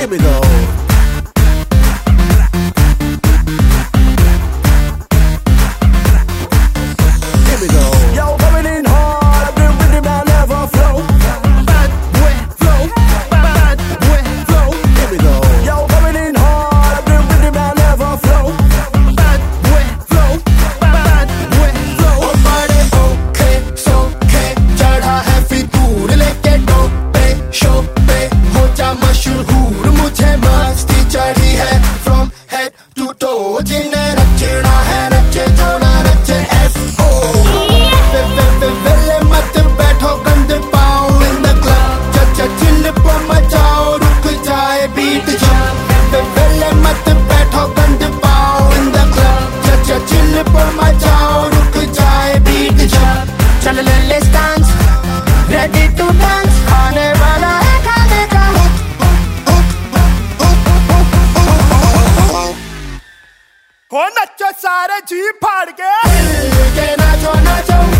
Here we go. 따라 뒤 빠르게 들게 나줘 나줘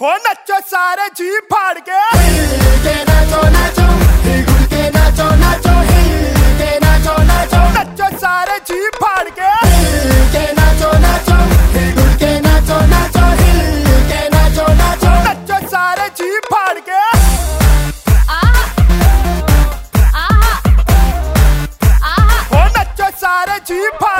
हो नचो सारे जी फाड़ के। नाचो तो नाचो। de.